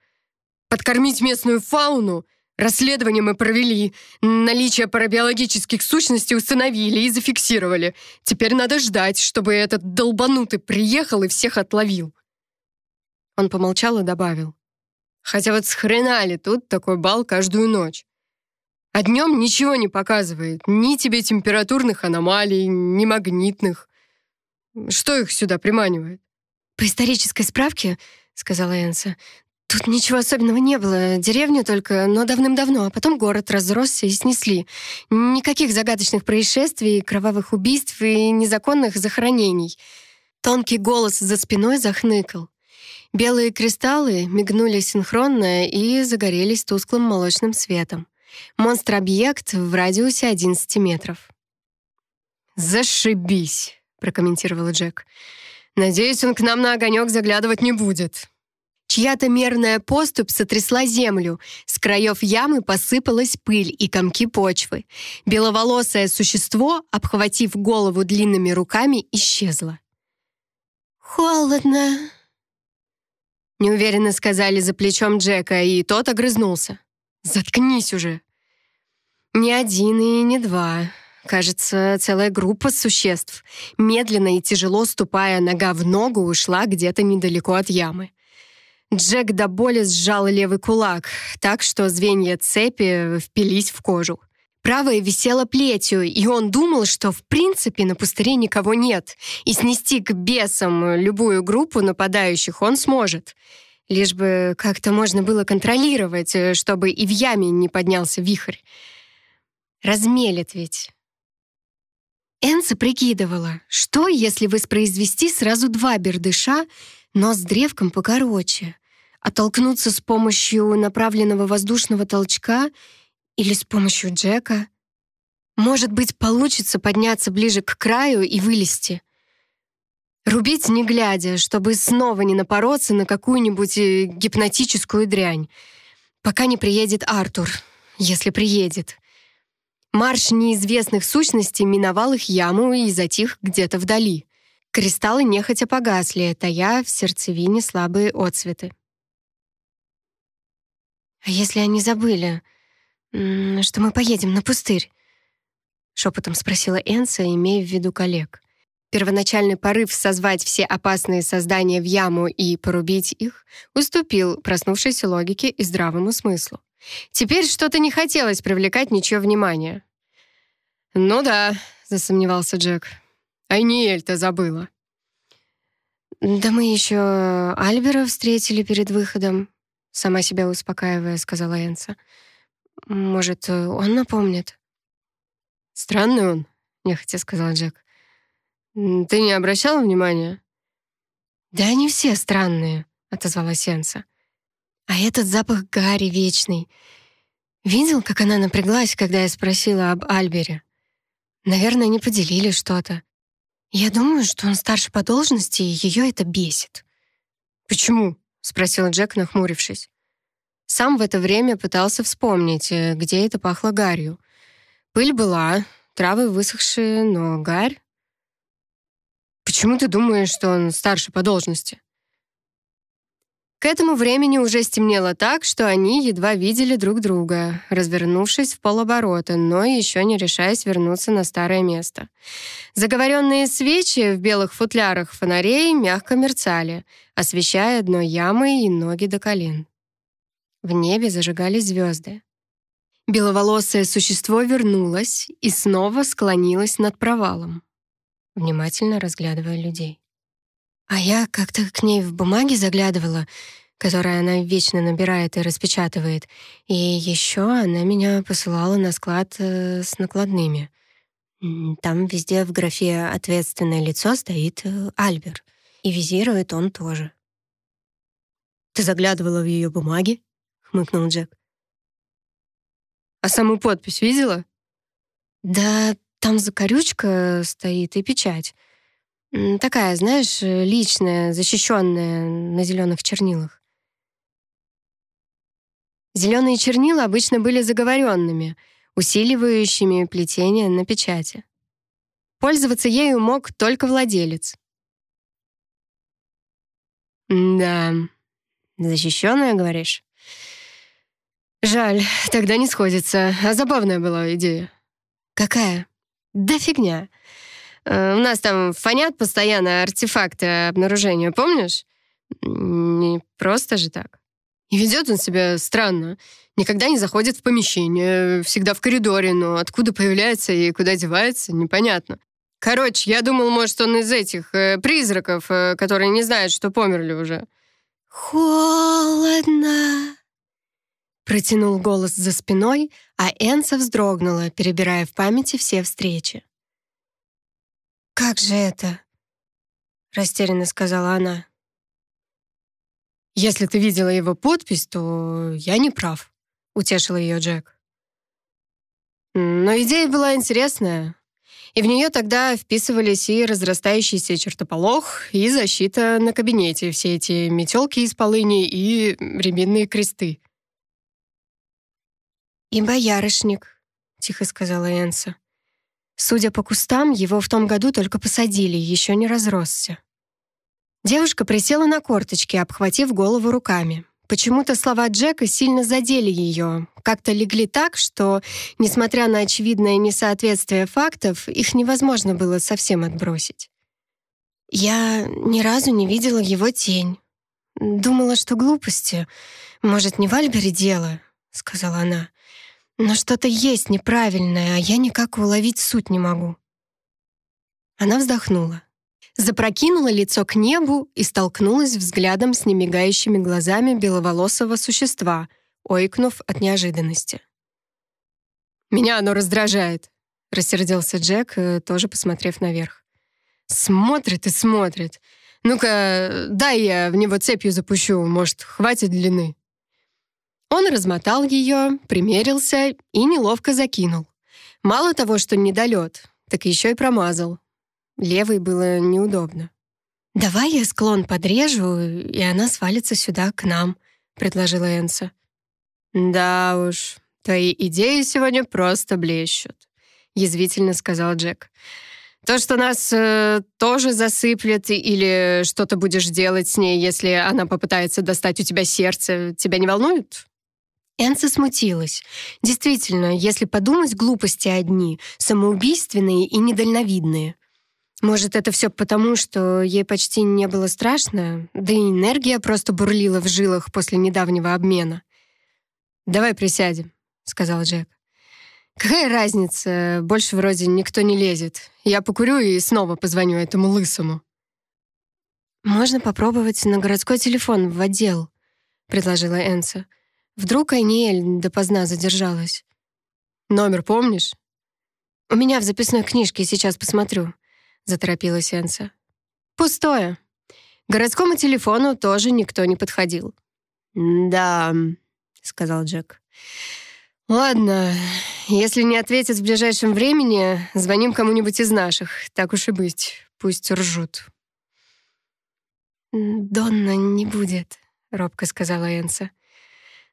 Подкормить местную фауну? Расследование мы провели, наличие парабиологических сущностей установили и зафиксировали. Теперь надо ждать, чтобы этот долбанутый приехал и всех отловил». Он помолчал и добавил. «Хотя вот схрена тут такой бал каждую ночь? А днем ничего не показывает. Ни тебе температурных аномалий, ни магнитных. Что их сюда приманивает? «По исторической справке, — сказала Энса, — тут ничего особенного не было. Деревня только, но давным-давно, а потом город разросся и снесли. Никаких загадочных происшествий, кровавых убийств и незаконных захоронений». Тонкий голос за спиной захныкал. Белые кристаллы мигнули синхронно и загорелись тусклым молочным светом. Монстр-объект в радиусе 11 метров. «Зашибись», — прокомментировал Джек. «Надеюсь, он к нам на огонек заглядывать не будет». Чья-то мерная поступь сотрясла землю. С краев ямы посыпалась пыль и комки почвы. Беловолосое существо, обхватив голову длинными руками, исчезло. «Холодно», — неуверенно сказали за плечом Джека, и тот огрызнулся. «Заткнись уже!» «Не один и не два», — Кажется, целая группа существ, медленно и тяжело ступая нога в ногу, ушла где-то недалеко от ямы. Джек до боли сжал левый кулак, так что звенья цепи впились в кожу. Правая висела плетью, и он думал, что в принципе на пустыре никого нет, и снести к бесам любую группу нападающих он сможет. Лишь бы как-то можно было контролировать, чтобы и в яме не поднялся вихрь. Размелет ведь. Энса прикидывала, что, если воспроизвести сразу два бердыша, но с древком покороче, оттолкнуться с помощью направленного воздушного толчка или с помощью Джека. Может быть, получится подняться ближе к краю и вылезти. Рубить не глядя, чтобы снова не напороться на какую-нибудь э, гипнотическую дрянь. Пока не приедет Артур, если приедет. Марш неизвестных сущностей миновал их яму и затих где-то вдали. Кристаллы нехотя погасли, тая в сердцевине слабые отсветы. «А если они забыли, что мы поедем на пустырь?» — шепотом спросила Энса, имея в виду коллег. Первоначальный порыв созвать все опасные создания в яму и порубить их уступил проснувшейся логике и здравому смыслу. Теперь что-то не хотелось привлекать ничего внимания. «Ну да», — засомневался Джек. «Айниэль-то забыла». «Да мы еще Альбера встретили перед выходом», — сама себя успокаивая, сказала Энса. «Может, он напомнит?» «Странный он», — нехотя сказал Джек. «Ты не обращала внимания?» «Да они все странные», — отозвалась Энса. А этот запах Гарри вечный. Видел, как она напряглась, когда я спросила об Альбере? Наверное, не поделили что-то. Я думаю, что он старше по должности, и ее это бесит. «Почему?» — спросил Джек, нахмурившись. Сам в это время пытался вспомнить, э, где это пахло гарью. Пыль была, травы высохшие, но гарь... «Почему ты думаешь, что он старше по должности?» К этому времени уже стемнело так, что они едва видели друг друга, развернувшись в полоборота, но еще не решаясь вернуться на старое место. Заговоренные свечи в белых футлярах фонарей мягко мерцали, освещая дно ямы и ноги до колен. В небе зажигались звезды. Беловолосое существо вернулось и снова склонилось над провалом, внимательно разглядывая людей. А я как-то к ней в бумаге заглядывала, которые она вечно набирает и распечатывает. И еще она меня посылала на склад э, с накладными. Там везде в графе «Ответственное лицо» стоит э, Альбер. И визирует он тоже. «Ты заглядывала в ее бумаги?» — хмыкнул Джек. «А саму подпись видела?» «Да там закорючка стоит и печать. Такая, знаешь, личная, защищенная на зеленых чернилах. Зеленые чернила обычно были заговоренными, усиливающими плетение на печати. Пользоваться ею мог только владелец. «Да, защищенная, говоришь?» «Жаль, тогда не сходится. А забавная была идея». «Какая?» «Да фигня. Э, у нас там фонят постоянно артефакты обнаружения, помнишь? Не просто же так. И ведет он себя странно. Никогда не заходит в помещение, всегда в коридоре, но откуда появляется и куда девается, непонятно. Короче, я думал, может, он из этих э, призраков, э, которые не знают, что померли уже. «Холодно!» Протянул голос за спиной, а Энса вздрогнула, перебирая в памяти все встречи. «Как же это?» — растерянно сказала она. «Если ты видела его подпись, то я не прав», — утешил ее Джек. Но идея была интересная, и в нее тогда вписывались и разрастающийся чертополох, и защита на кабинете, все эти метелки из полыни и рябинные кресты. «И боярышник», — тихо сказала Энса. Судя по кустам, его в том году только посадили, еще не разросся. Девушка присела на корточки, обхватив голову руками. Почему-то слова Джека сильно задели ее, как-то легли так, что, несмотря на очевидное несоответствие фактов, их невозможно было совсем отбросить. «Я ни разу не видела его тень. Думала, что глупости. Может, не в Альбере дело?» — сказала она. «Но что-то есть неправильное, а я никак уловить суть не могу». Она вздохнула запрокинула лицо к небу и столкнулась взглядом с немигающими глазами беловолосого существа, ойкнув от неожиданности. «Меня оно раздражает», — рассердился Джек, э, тоже посмотрев наверх. «Смотрит и смотрит. Ну-ка, дай я в него цепью запущу, может, хватит длины». Он размотал ее, примерился и неловко закинул. Мало того, что недолет, так еще и промазал, Левой было неудобно. «Давай я склон подрежу, и она свалится сюда, к нам», — предложила Энса. «Да уж, твои идеи сегодня просто блещут», — язвительно сказал Джек. «То, что нас э, тоже засыплет, или что ты будешь делать с ней, если она попытается достать у тебя сердце, тебя не волнует?» Энса смутилась. Действительно, если подумать, глупости одни, самоубийственные и недальновидные. Может, это все потому, что ей почти не было страшно, да и энергия просто бурлила в жилах после недавнего обмена. «Давай присядем», — сказал Джек. «Какая разница? Больше вроде никто не лезет. Я покурю и снова позвоню этому лысому». «Можно попробовать на городской телефон в отдел», — предложила Энса. «Вдруг Айниэль допоздна задержалась». «Номер помнишь?» «У меня в записной книжке, сейчас посмотрю». — заторопилась Энса. «Пустое. К городскому телефону тоже никто не подходил». «Да», — сказал Джек. «Ладно, если не ответят в ближайшем времени, звоним кому-нибудь из наших. Так уж и быть, пусть ржут». «Донна не будет», — робко сказала Энса.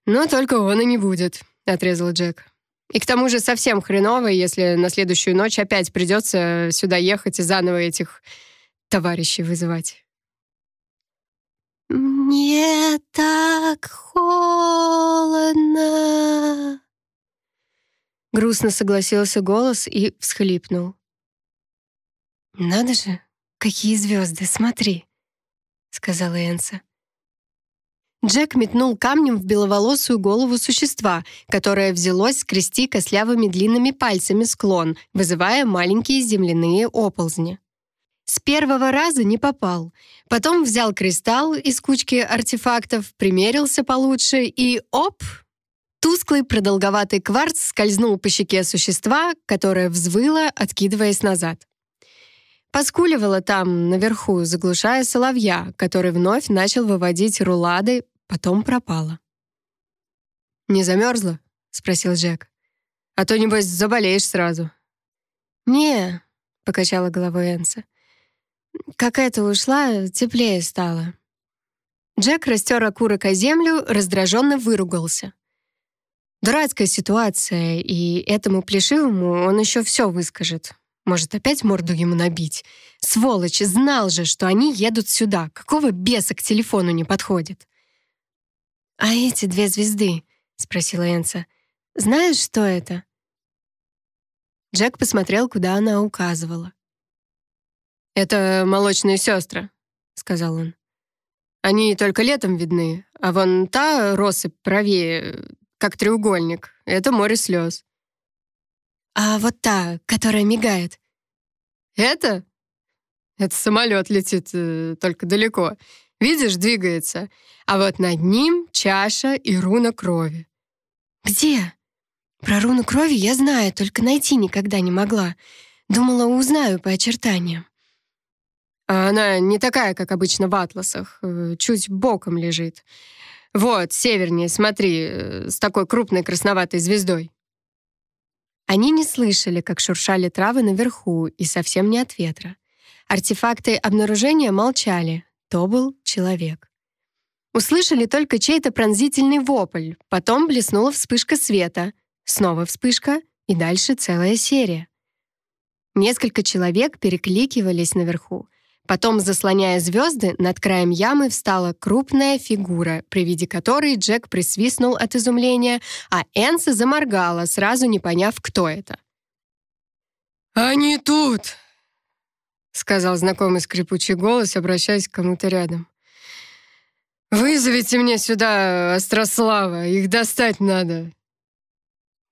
«Но только он и не будет», — отрезал Джек. И к тому же совсем хреново, если на следующую ночь опять придется сюда ехать и заново этих товарищей вызывать. «Мне так холодно!» Грустно согласился голос и всхлипнул. «Надо же, какие звезды, смотри!» — сказала Энса. Джек метнул камнем в беловолосую голову существа, которое взялось скрести костлявыми длинными пальцами склон, вызывая маленькие земляные оползни. С первого раза не попал. Потом взял кристалл из кучки артефактов, примерился получше и оп! Тусклый продолговатый кварц скользнул по щеке существа, которое взвыло, откидываясь назад. Поскуливала там, наверху, заглушая соловья, который вновь начал выводить рулады Потом пропала. «Не замерзла?» — спросил Джек. «А то, небось, заболеешь сразу». «Не», — покачала головой Энса. «Как это ушла, теплее стало». Джек растер окурок о землю, раздраженно выругался. Дурацкая ситуация, и этому плешивому он еще все выскажет. Может, опять морду ему набить? Сволочь, знал же, что они едут сюда. Какого беса к телефону не подходит? «А эти две звезды?» — спросила Энса. «Знаешь, что это?» Джек посмотрел, куда она указывала. «Это молочные сестры», — сказал он. «Они только летом видны, а вон та россыпь правее, как треугольник. Это море слез». «А вот та, которая мигает?» «Это?» «Это самолет летит, э, только далеко. Видишь, двигается. А вот над ним чаша и руна крови. Где? Про руну крови я знаю, только найти никогда не могла. Думала, узнаю по очертаниям. А она не такая, как обычно в атласах, э, чуть боком лежит. Вот, севернее, смотри, э, с такой крупной красноватой звездой. Они не слышали, как шуршали травы наверху, и совсем не от ветра. Артефакты обнаружения молчали, то был человек. Услышали только чей-то пронзительный вопль, потом блеснула вспышка света, снова вспышка и дальше целая серия. Несколько человек перекликивались наверху. Потом, заслоняя звезды, над краем ямы встала крупная фигура, при виде которой Джек присвистнул от изумления, а Энса заморгала, сразу не поняв, кто это. «Они тут!» — сказал знакомый скрипучий голос, обращаясь к кому-то рядом. «Вызовите мне сюда Острослава, их достать надо!»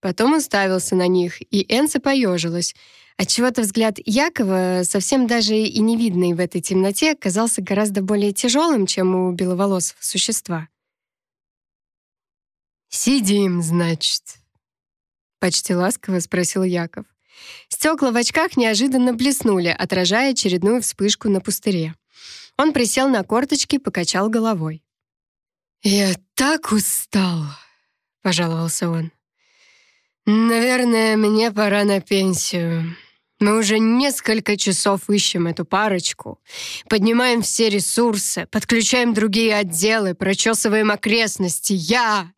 Потом уставился на них, и Энса поежилась. Отчего-то взгляд Якова, совсем даже и не видный в этой темноте, казался гораздо более тяжелым, чем у беловолосого существа. «Сидим, значит?» — почти ласково спросил Яков. Стекла в очках неожиданно блеснули, отражая очередную вспышку на пустыре. Он присел на корточки, покачал головой. «Я так устал», — пожаловался он. «Наверное, мне пора на пенсию. Мы уже несколько часов ищем эту парочку, поднимаем все ресурсы, подключаем другие отделы, прочесываем окрестности. Я,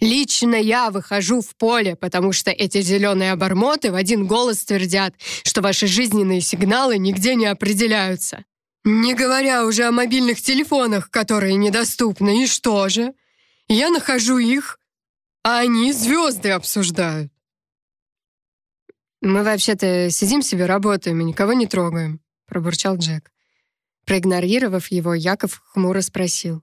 лично я выхожу в поле, потому что эти зеленые обормоты в один голос твердят, что ваши жизненные сигналы нигде не определяются. Не говоря уже о мобильных телефонах, которые недоступны. И что же? Я нахожу их, а они звезды обсуждают. «Мы вообще-то сидим себе, работаем и никого не трогаем», — пробурчал Джек. Проигнорировав его, Яков хмуро спросил.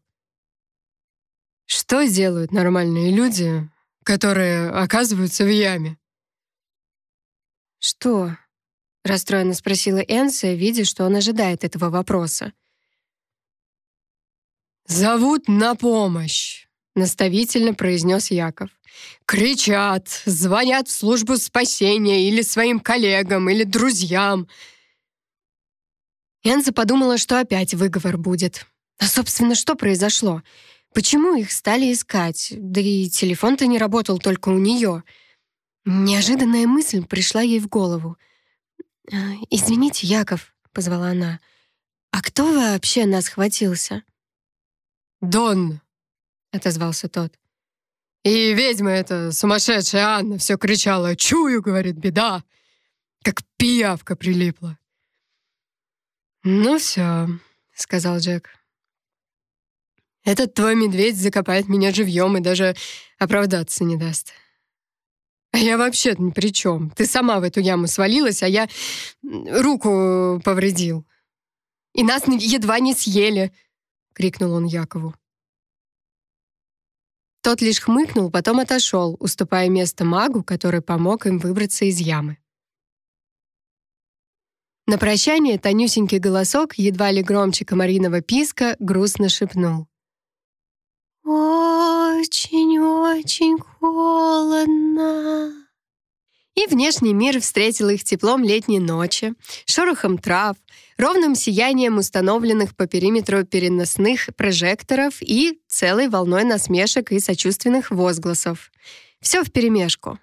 «Что делают нормальные люди, которые оказываются в яме?» «Что?» — расстроенно спросила Энса, видя, что он ожидает этого вопроса. «Зовут на помощь», — наставительно произнес Яков. Кричат, звонят в службу спасения или своим коллегам, или друзьям. Энза подумала, что опять выговор будет. А, собственно, что произошло? Почему их стали искать? Да и телефон-то не работал только у нее. Неожиданная мысль пришла ей в голову. «А, «Извините, Яков», — позвала она, — «а кто вообще нас хватился?» «Дон», — отозвался тот. И ведьма эта сумасшедшая Анна все кричала «Чую!» — говорит, «беда!» Как пиявка прилипла. «Ну все», — сказал Джек. «Этот твой медведь закопает меня живьем и даже оправдаться не даст. А я вообще-то ни при чем. Ты сама в эту яму свалилась, а я руку повредил. И нас едва не съели!» — крикнул он Якову. Тот лишь хмыкнул, потом отошел, уступая место магу, который помог им выбраться из ямы. На прощание тонюсенький голосок, едва ли громче комариного писка, грустно шепнул. «Очень-очень холодно». И внешний мир встретил их теплом летней ночи, шорохом трав, ровным сиянием установленных по периметру переносных прожекторов и целой волной насмешек и сочувственных возгласов. Все вперемешку.